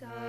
So